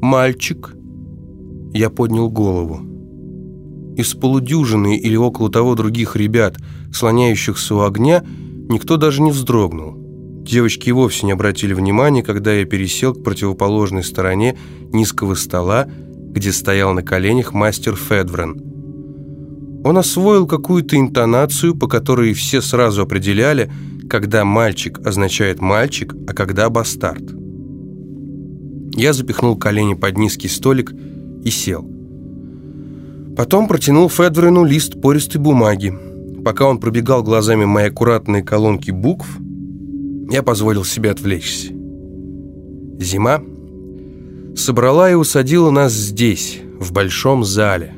«Мальчик?» Я поднял голову. Из полудюжины или около того других ребят, слоняющихся у огня, никто даже не вздрогнул. Девочки и вовсе не обратили внимания, когда я пересел к противоположной стороне низкого стола, где стоял на коленях мастер Федврен. Он освоил какую-то интонацию, по которой все сразу определяли, когда мальчик означает мальчик, а когда бастард. Я запихнул колени под низкий столик и сел. Потом протянул Федврену лист пористой бумаги. Пока он пробегал глазами мои аккуратные колонки букв, я позволил себе отвлечься. Зима собрала и усадила нас здесь, в большом зале.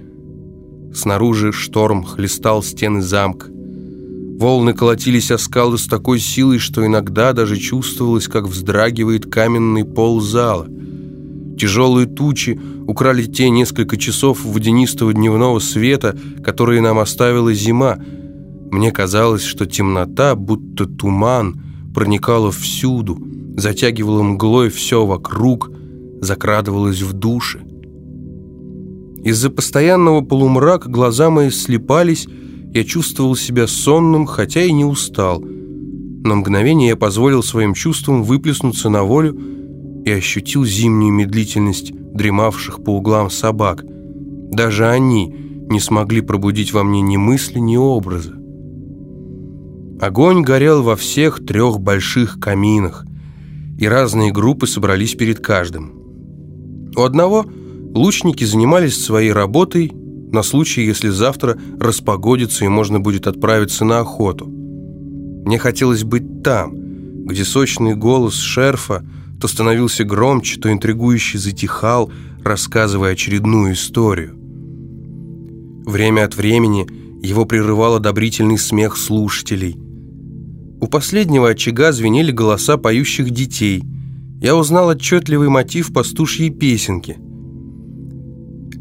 Снаружи шторм хлестал стены замка. Волны колотились о скалы с такой силой, что иногда даже чувствовалось, как вздрагивает каменный пол зала. Тяжелые тучи украли те несколько часов водянистого дневного света, которые нам оставила зима. Мне казалось, что темнота, будто туман, проникала всюду, затягивала мглой все вокруг, закрадывалась в души. Из-за постоянного полумрака глаза мои слепались, я чувствовал себя сонным, хотя и не устал. На мгновение я позволил своим чувствам выплеснуться на волю и ощутил зимнюю медлительность дремавших по углам собак. Даже они не смогли пробудить во мне ни мысли, ни образа. Огонь горел во всех трех больших каминах, и разные группы собрались перед каждым. У одного лучники занимались своей работой на случай, если завтра распогодится и можно будет отправиться на охоту. Мне хотелось быть там, где сочный голос шерфа то становился громче, то интригующе затихал, рассказывая очередную историю. Время от времени его прерывал одобрительный смех слушателей – у последнего очага звенели голоса поющих детей. Я узнал отчетливый мотив пастушьей песенки.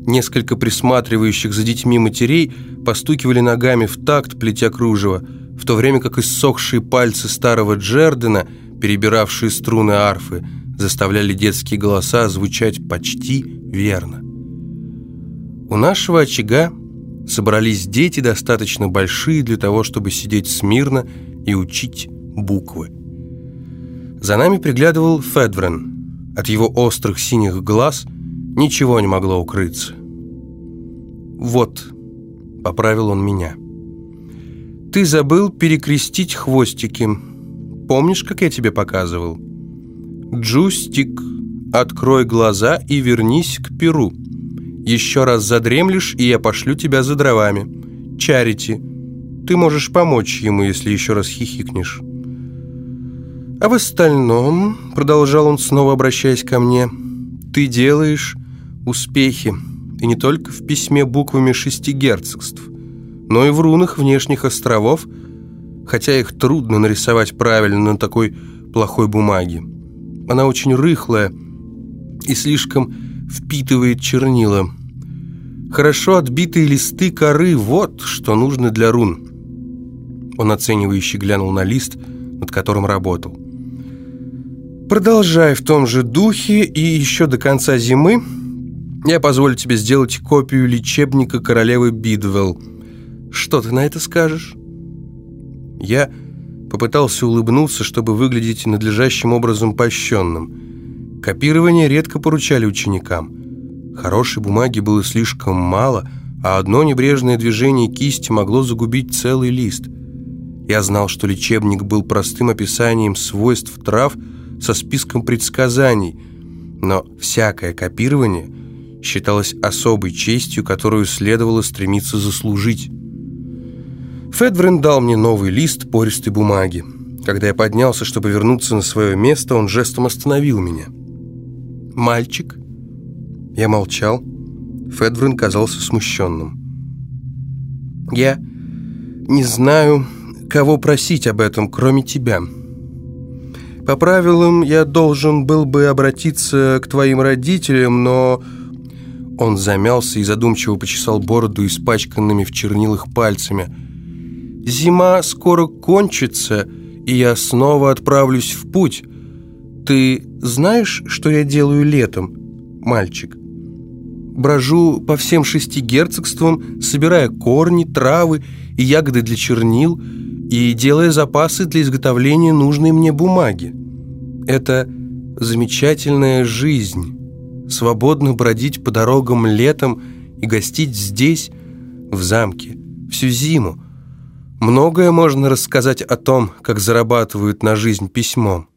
Несколько присматривающих за детьми матерей постукивали ногами в такт, плетя кружево, в то время как иссохшие пальцы старого Джердена, перебиравшие струны арфы, заставляли детские голоса звучать почти верно. У нашего очага собрались дети, достаточно большие для того, чтобы сидеть смирно и учить буквы. За нами приглядывал Федврен. От его острых синих глаз ничего не могло укрыться. «Вот», — поправил он меня, — «ты забыл перекрестить хвостики. Помнишь, как я тебе показывал? Джустик, открой глаза и вернись к перу. Еще раз задремлешь, и я пошлю тебя за дровами. Чарити, ты можешь помочь ему, если еще раз хихикнешь. А в остальном, продолжал он, снова обращаясь ко мне, ты делаешь успехи, и не только в письме буквами шести герцогств, но и в рунах внешних островов, хотя их трудно нарисовать правильно на такой плохой бумаге. Она очень рыхлая и слишком впитывает чернила. Хорошо отбитые листы коры – вот что нужно для рун. Он оценивающе глянул на лист, над которым работал. «Продолжай в том же духе, и еще до конца зимы я позволю тебе сделать копию лечебника королевы Бидвелл. Что ты на это скажешь?» Я попытался улыбнуться, чтобы выглядеть надлежащим образом польщенным. Копирование редко поручали ученикам. Хорошей бумаги было слишком мало, а одно небрежное движение кисти могло загубить целый лист – я знал, что лечебник был простым описанием свойств трав со списком предсказаний, но всякое копирование считалось особой честью, которую следовало стремиться заслужить. Федврен дал мне новый лист пористой бумаги. Когда я поднялся, чтобы вернуться на свое место, он жестом остановил меня. «Мальчик?» Я молчал. Федврен казался смущенным. «Я не знаю...» кого просить об этом, кроме тебя. По правилам, я должен был бы обратиться к твоим родителям, но...» Он замялся и задумчиво почесал бороду испачканными в чернилах пальцами. «Зима скоро кончится, и я снова отправлюсь в путь. Ты знаешь, что я делаю летом? мальчик. Брожу по всем шести герцогствам, собирая корни, травы и ягоды для чернил и делая запасы для изготовления нужной мне бумаги. Это замечательная жизнь. Свободно бродить по дорогам летом и гостить здесь, в замке, всю зиму. Многое можно рассказать о том, как зарабатывают на жизнь письмом.